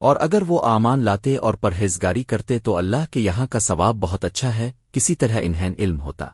اور اگر وہ آمان لاتے اور پرہیزگاری کرتے تو اللہ کے یہاں کا ثواب بہت اچھا ہے، کسی طرح انہیں علم ہوتا۔